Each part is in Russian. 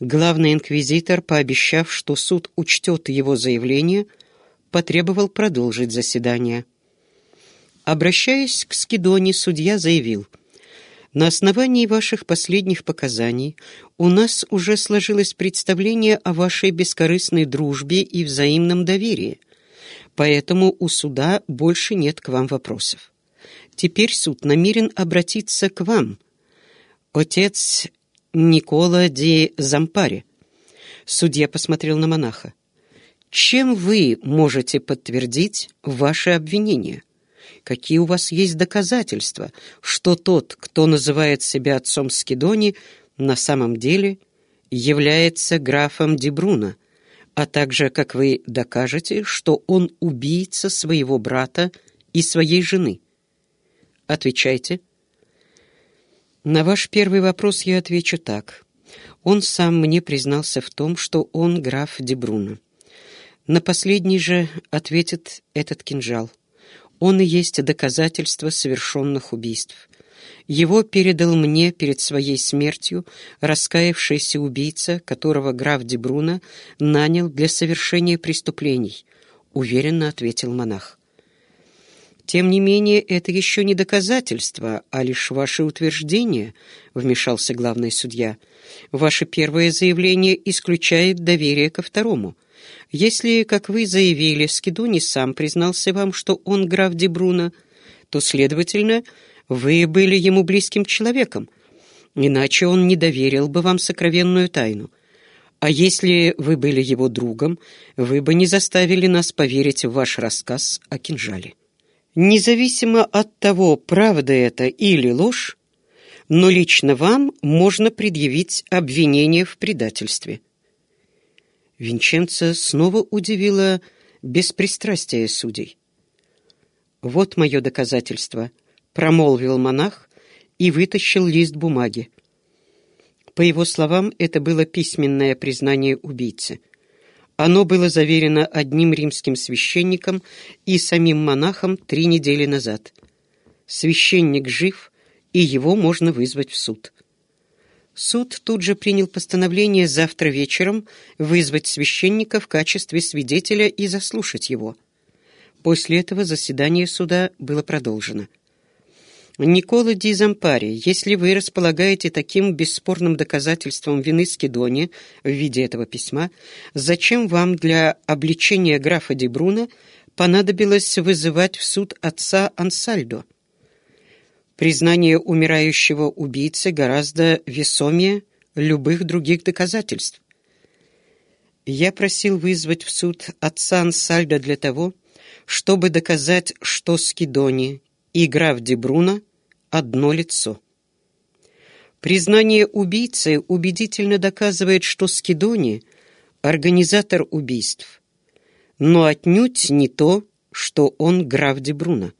Главный инквизитор, пообещав, что суд учтет его заявление, потребовал продолжить заседание. Обращаясь к Скидоне, судья заявил, «На основании ваших последних показаний у нас уже сложилось представление о вашей бескорыстной дружбе и взаимном доверии, поэтому у суда больше нет к вам вопросов. Теперь суд намерен обратиться к вам, отец Никола ди Зампари». Судья посмотрел на монаха. «Чем вы можете подтвердить ваше обвинение?» Какие у вас есть доказательства, что тот, кто называет себя отцом Скидони, на самом деле является графом Дебруна, а также, как вы докажете, что он убийца своего брата и своей жены? Отвечайте. На ваш первый вопрос я отвечу так. Он сам мне признался в том, что он граф Дебруна. На последний же ответит этот кинжал. Он и есть доказательство совершенных убийств. Его передал мне перед своей смертью раскаявшийся убийца, которого граф Дебруна нанял для совершения преступлений, уверенно ответил монах. «Тем не менее, это еще не доказательство, а лишь ваше утверждение», — вмешался главный судья. «Ваше первое заявление исключает доверие ко второму». Если, как вы заявили, Скидони сам признался вам, что он граф Дебруна, то, следовательно, вы были ему близким человеком, иначе он не доверил бы вам сокровенную тайну. А если вы были его другом, вы бы не заставили нас поверить в ваш рассказ о кинжале. Независимо от того, правда это или ложь, но лично вам можно предъявить обвинение в предательстве. Винченца снова удивило беспристрастие судей. «Вот мое доказательство», — промолвил монах и вытащил лист бумаги. По его словам, это было письменное признание убийцы. Оно было заверено одним римским священником и самим монахом три недели назад. Священник жив, и его можно вызвать в суд. Суд тут же принял постановление завтра вечером вызвать священника в качестве свидетеля и заслушать его. После этого заседание суда было продолжено. «Никола Ди Зампари, если вы располагаете таким бесспорным доказательством вины Скидони в виде этого письма, зачем вам для обличения графа Ди Бруно понадобилось вызывать в суд отца Ансальдо?» Признание умирающего убийцы гораздо весомее любых других доказательств. Я просил вызвать в суд отца Ансальда для того, чтобы доказать, что Скидони и граф Дебруна одно лицо. Признание убийцы убедительно доказывает, что Скидони — организатор убийств, но отнюдь не то, что он граф Дебруна.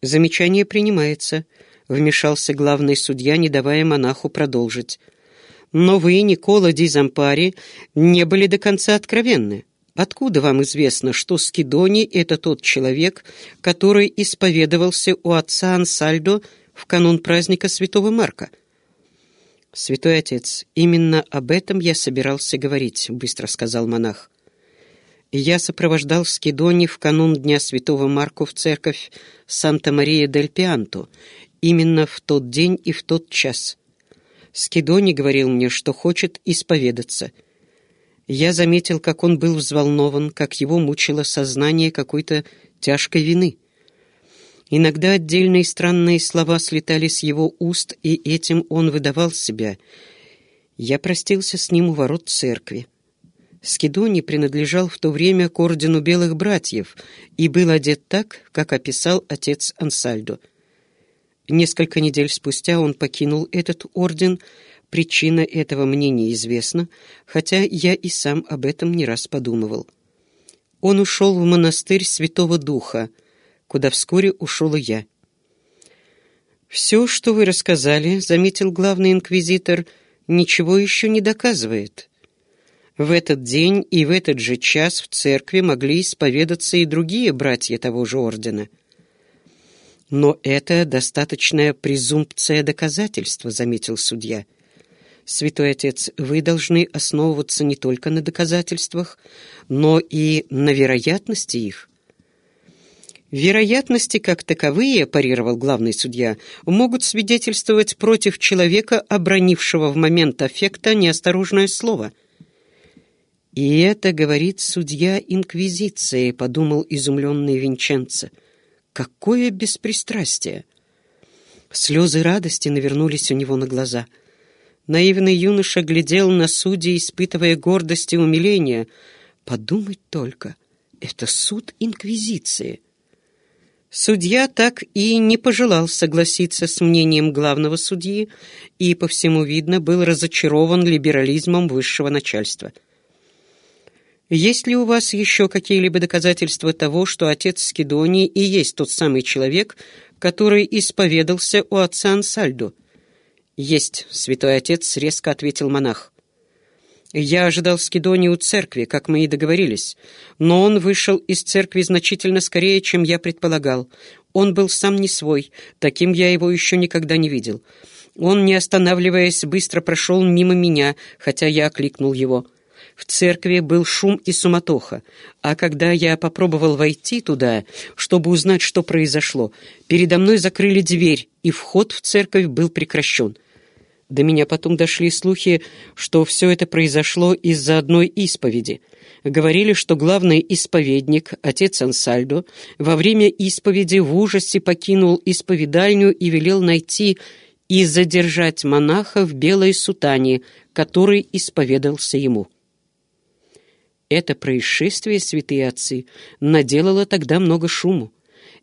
«Замечание принимается», — вмешался главный судья, не давая монаху продолжить. «Но вы, Никола Ди Зампари, не были до конца откровенны. Откуда вам известно, что Скидони — это тот человек, который исповедовался у отца Ансальдо в канун праздника Святого Марка?» «Святой отец, именно об этом я собирался говорить», — быстро сказал монах я сопровождал Скидони в канун Дня Святого Марку в церковь Санта-Мария-дель-Пианто, именно в тот день и в тот час. Скидони говорил мне, что хочет исповедаться. Я заметил, как он был взволнован, как его мучило сознание какой-то тяжкой вины. Иногда отдельные странные слова слетали с его уст, и этим он выдавал себя. Я простился с ним у ворот церкви. Скидони принадлежал в то время к ордену белых братьев и был одет так, как описал отец Ансальдо. Несколько недель спустя он покинул этот орден, причина этого мне неизвестна, хотя я и сам об этом не раз подумывал. Он ушел в монастырь Святого Духа, куда вскоре ушел и я. «Все, что вы рассказали, — заметил главный инквизитор, — ничего еще не доказывает». В этот день и в этот же час в церкви могли исповедаться и другие братья того же ордена. Но это достаточная презумпция доказательства, заметил судья. Святой Отец, вы должны основываться не только на доказательствах, но и на вероятности их. Вероятности, как таковые, парировал главный судья, могут свидетельствовать против человека, обронившего в момент аффекта неосторожное слово. «И это говорит судья Инквизиции», — подумал изумленный Винченцо. «Какое беспристрастие!» Слезы радости навернулись у него на глаза. Наивный юноша глядел на судьи, испытывая гордость и умиление. «Подумать только, это суд Инквизиции!» Судья так и не пожелал согласиться с мнением главного судьи и, по всему видно, был разочарован либерализмом высшего начальства. Есть ли у вас еще какие-либо доказательства того, что отец Скидонии и есть тот самый человек, который исповедался у отца Ансальдо? «Есть, святой отец», — резко ответил монах. Я ожидал Скидони у церкви, как мы и договорились, но он вышел из церкви значительно скорее, чем я предполагал. Он был сам не свой, таким я его еще никогда не видел. Он, не останавливаясь, быстро прошел мимо меня, хотя я окликнул его. В церкви был шум и суматоха, а когда я попробовал войти туда, чтобы узнать, что произошло, передо мной закрыли дверь, и вход в церковь был прекращен. До меня потом дошли слухи, что все это произошло из-за одной исповеди. Говорили, что главный исповедник, отец Ансальдо, во время исповеди в ужасе покинул исповедальню и велел найти и задержать монаха в белой сутане, который исповедался ему. Это происшествие, святые отцы, наделало тогда много шуму.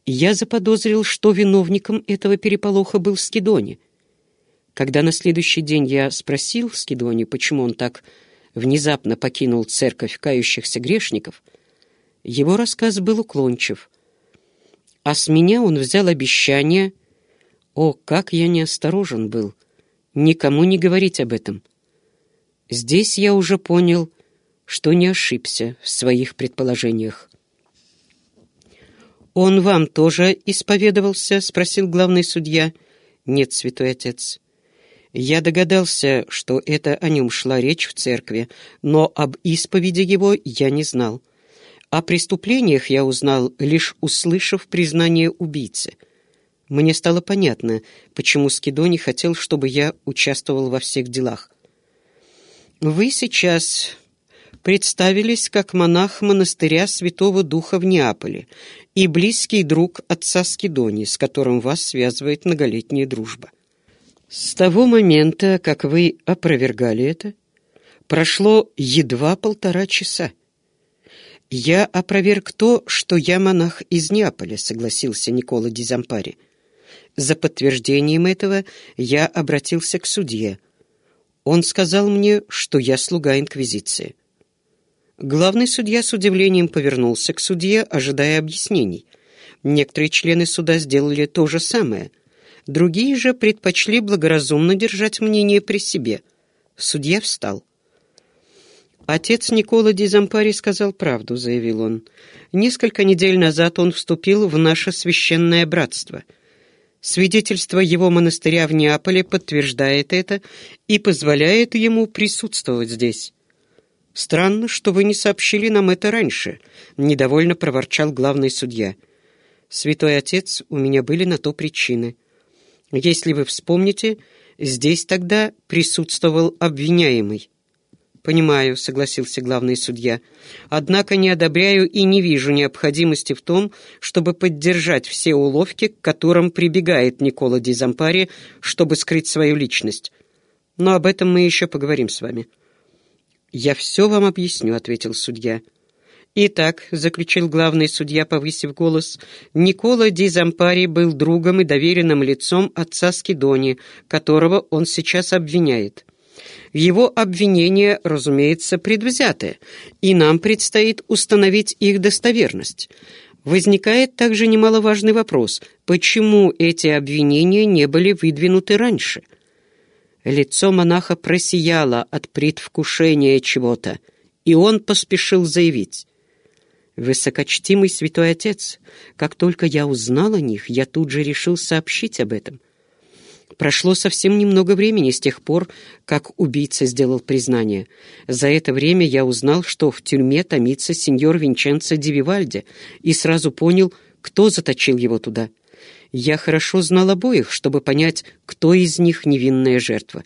Я заподозрил, что виновником этого переполоха был Скидони — когда на следующий день я спросил Скидони, почему он так внезапно покинул церковь кающихся грешников, его рассказ был уклончив. А с меня он взял обещание, о, как я неосторожен был, никому не говорить об этом. Здесь я уже понял, что не ошибся в своих предположениях. «Он вам тоже исповедовался?» — спросил главный судья. «Нет, святой отец». Я догадался, что это о нем шла речь в церкви, но об исповеди его я не знал. О преступлениях я узнал, лишь услышав признание убийцы. Мне стало понятно, почему Скидони хотел, чтобы я участвовал во всех делах. Вы сейчас представились как монах монастыря Святого Духа в Неаполе и близкий друг отца Скидони, с которым вас связывает многолетняя дружба. С того момента, как вы опровергали это, прошло едва полтора часа. «Я опроверг то, что я монах из Неаполя», — согласился Никола Дизампари. За подтверждением этого я обратился к судье. Он сказал мне, что я слуга Инквизиции. Главный судья с удивлением повернулся к судье, ожидая объяснений. Некоторые члены суда сделали то же самое — Другие же предпочли благоразумно держать мнение при себе. Судья встал. «Отец Никола Дизампари сказал правду», — заявил он. «Несколько недель назад он вступил в наше священное братство. Свидетельство его монастыря в Неаполе подтверждает это и позволяет ему присутствовать здесь». «Странно, что вы не сообщили нам это раньше», — недовольно проворчал главный судья. «Святой отец, у меня были на то причины». Если вы вспомните, здесь тогда присутствовал обвиняемый. «Понимаю», — согласился главный судья. «Однако не одобряю и не вижу необходимости в том, чтобы поддержать все уловки, к которым прибегает Никола Дизампари, чтобы скрыть свою личность. Но об этом мы еще поговорим с вами». «Я все вам объясню», — ответил судья. «Итак», — заключил главный судья, повысив голос, «Никола Ди Зампари был другом и доверенным лицом отца Скидони, которого он сейчас обвиняет. Его обвинения, разумеется, предвзяты, и нам предстоит установить их достоверность. Возникает также немаловажный вопрос, почему эти обвинения не были выдвинуты раньше?» Лицо монаха просияло от предвкушения чего-то, и он поспешил заявить. «Высокочтимый святой отец, как только я узнал о них, я тут же решил сообщить об этом. Прошло совсем немного времени с тех пор, как убийца сделал признание. За это время я узнал, что в тюрьме томится сеньор Винченцо Дививальди, и сразу понял, кто заточил его туда. Я хорошо знал обоих, чтобы понять, кто из них невинная жертва.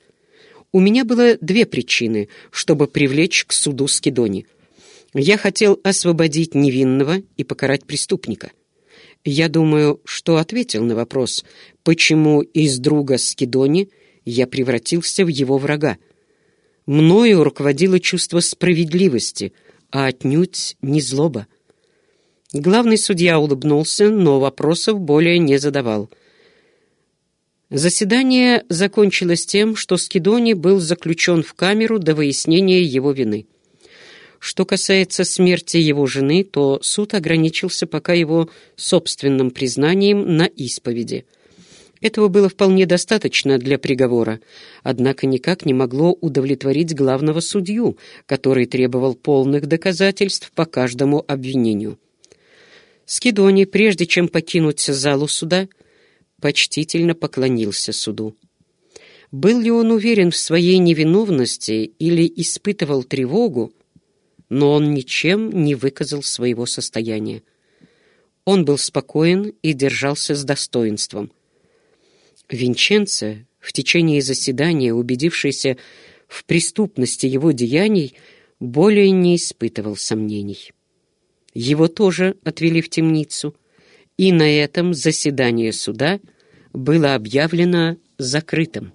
У меня было две причины, чтобы привлечь к суду Скидони. Я хотел освободить невинного и покарать преступника. Я думаю, что ответил на вопрос, почему из друга Скидони я превратился в его врага. Мною руководило чувство справедливости, а отнюдь не злоба. Главный судья улыбнулся, но вопросов более не задавал. Заседание закончилось тем, что Скидони был заключен в камеру до выяснения его вины. Что касается смерти его жены, то суд ограничился пока его собственным признанием на исповеди. Этого было вполне достаточно для приговора, однако никак не могло удовлетворить главного судью, который требовал полных доказательств по каждому обвинению. Скидони, прежде чем покинуть залу суда, почтительно поклонился суду. Был ли он уверен в своей невиновности или испытывал тревогу, но он ничем не выказал своего состояния. Он был спокоен и держался с достоинством. Винченцо, в течение заседания, убедившийся в преступности его деяний, более не испытывал сомнений. Его тоже отвели в темницу, и на этом заседание суда было объявлено закрытым.